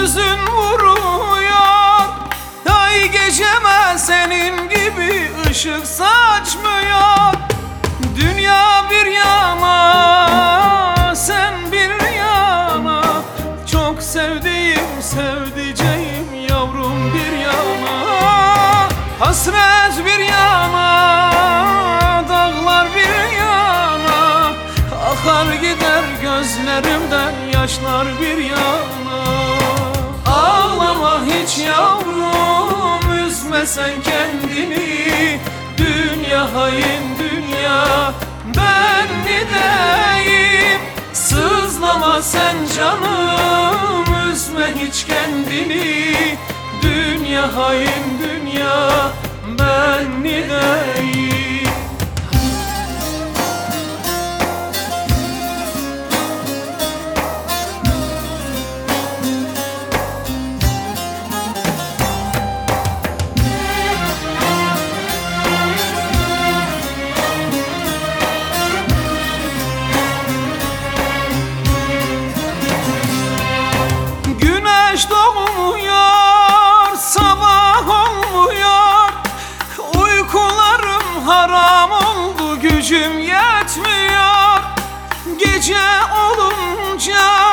hüzün vuruyor. Ay geceme senin gibi ışık saçmıyor. Dünya bir yana sen bir yana. Çok sevdiğim sevdiceğim yavrum bir yana. Hasret bir yana dağlar bir yana. Akar gider gözlerimden yaşlar bir yana hiç yavrum üzme sen kendini Dünya hain dünya ben gideyim Sızlama sen canım üzme hiç kendini Dünya hain dünya ben gideyim olunca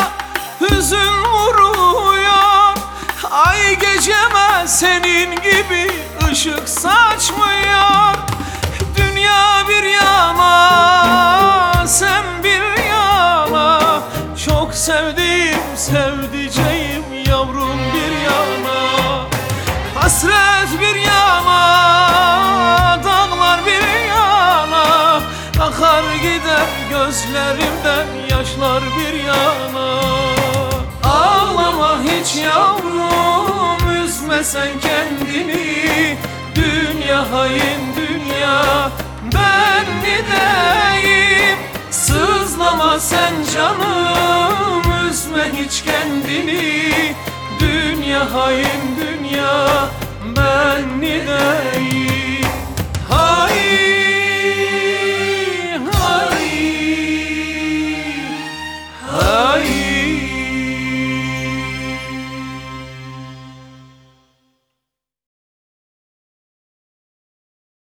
hüzün vuruyor. Ay geceme senin gibi ışık saçmıyor? Dünya bir yana, sen bir yana. Çok sevdiğim sevdiceğim yavrum bir yana. Hasret bir yana, gözlerimden yaşlar bir yana. Ağlama hiç yavrum üzme sen kendini Dünya hain dünya ben gideyim Sızlama sen canım üzme hiç kendini. Dünya hain